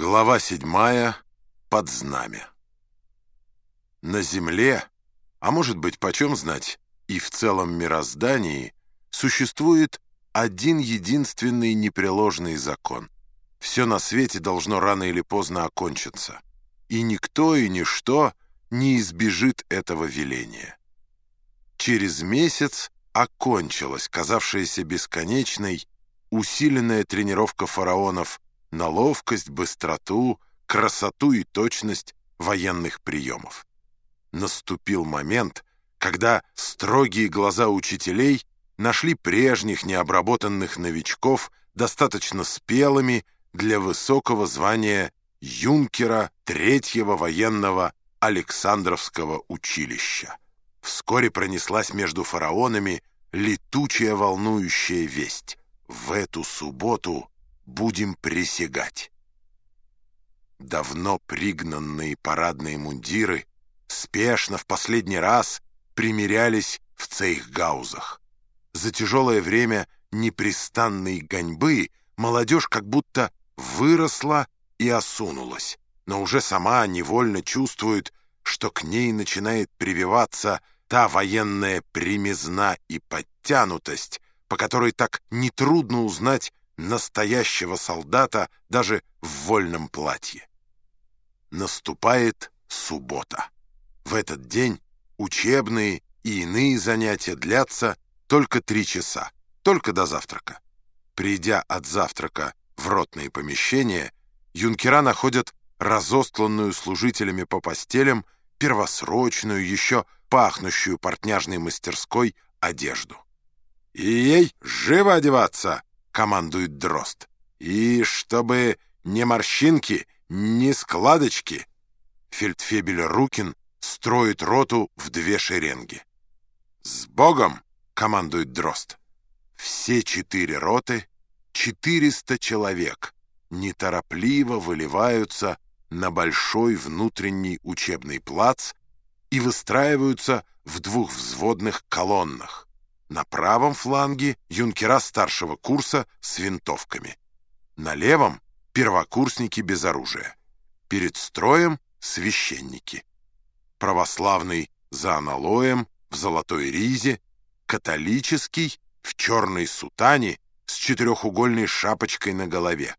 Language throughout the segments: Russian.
Глава седьмая. Под знамя. На земле, а может быть, почем знать, и в целом мироздании, существует один единственный непреложный закон. Все на свете должно рано или поздно окончиться, и никто и ничто не избежит этого веления. Через месяц окончилась казавшаяся бесконечной усиленная тренировка фараонов на ловкость, быстроту, красоту и точность военных приемов. Наступил момент, когда строгие глаза учителей нашли прежних необработанных новичков достаточно спелыми для высокого звания юнкера Третьего военного Александровского училища. Вскоре пронеслась между фараонами летучая волнующая весть. В эту субботу будем присягать. Давно пригнанные парадные мундиры спешно в последний раз примерялись в цейхгаузах. За тяжелое время непрестанной гоньбы молодежь как будто выросла и осунулась, но уже сама невольно чувствует, что к ней начинает прививаться та военная примизна и подтянутость, по которой так нетрудно узнать настоящего солдата даже в вольном платье. Наступает суббота. В этот день учебные и иные занятия длятся только три часа, только до завтрака. Придя от завтрака в ротные помещения, юнкера находят разостланную служителями по постелям первосрочную, еще пахнущую портняжной мастерской одежду. «И ей живо одеваться!» Командует Дрозд. И чтобы ни морщинки, ни складочки. Фельдфебель Рукин строит роту в две шеренги. «С Богом!» — командует Дрозд. Все четыре роты, четыреста человек, неторопливо выливаются на большой внутренний учебный плац и выстраиваются в двухвзводных колоннах. На правом фланге юнкера старшего курса с винтовками. На левом — первокурсники без оружия. Перед строем — священники. Православный за аналоем, в золотой ризе, католический в черной сутане с четырехугольной шапочкой на голове,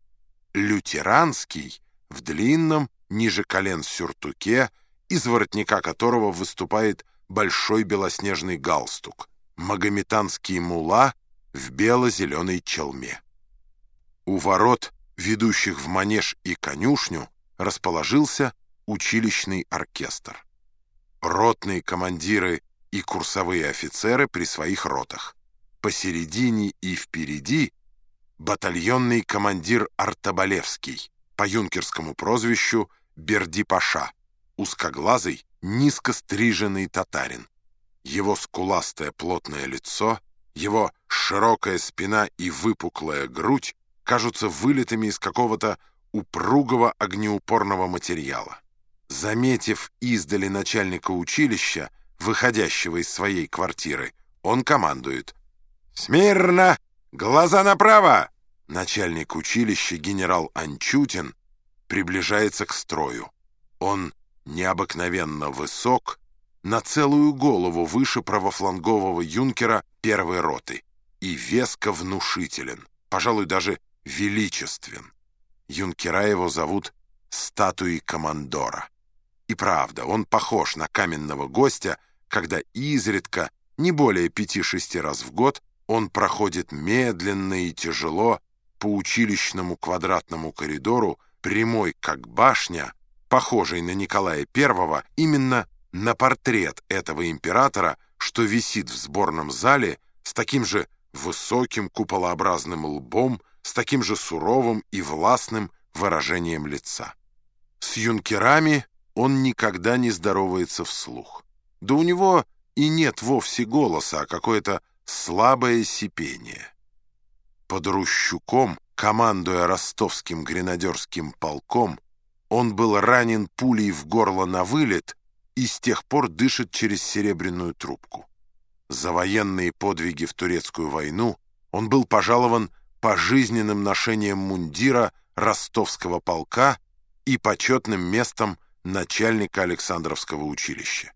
лютеранский в длинном, ниже колен сюртуке, из воротника которого выступает большой белоснежный галстук магометанский мула в бело-зеленой челме. У ворот, ведущих в манеж и конюшню, расположился училищный оркестр. Ротные командиры и курсовые офицеры при своих ротах. Посередине и впереди батальонный командир Артобалевский, по юнкерскому прозвищу Берди-Паша, узкоглазый, низко стриженный татарин. Его скуластое плотное лицо, его широкая спина и выпуклая грудь кажутся вылитыми из какого-то упругого огнеупорного материала. Заметив издали начальника училища, выходящего из своей квартиры, он командует. «Смирно! Глаза направо!» Начальник училища генерал Анчутин приближается к строю. Он необыкновенно высок, на целую голову выше правофлангового юнкера первой роты и веско внушителен, пожалуй, даже величествен. Юнкера его зовут статуей командора. И правда, он похож на каменного гостя, когда изредка, не более пяти-шести раз в год, он проходит медленно и тяжело по училищному квадратному коридору, прямой как башня, похожей на Николая I, именно на портрет этого императора, что висит в сборном зале с таким же высоким куполообразным лбом, с таким же суровым и властным выражением лица. С юнкерами он никогда не здоровается вслух. Да у него и нет вовсе голоса, а какое-то слабое сипение. Под Рущуком, командуя ростовским гренадерским полком, он был ранен пулей в горло на вылет и с тех пор дышит через серебряную трубку. За военные подвиги в турецкую войну он был пожалован пожизненным ношением мундира ростовского полка и почетным местом начальника Александровского училища.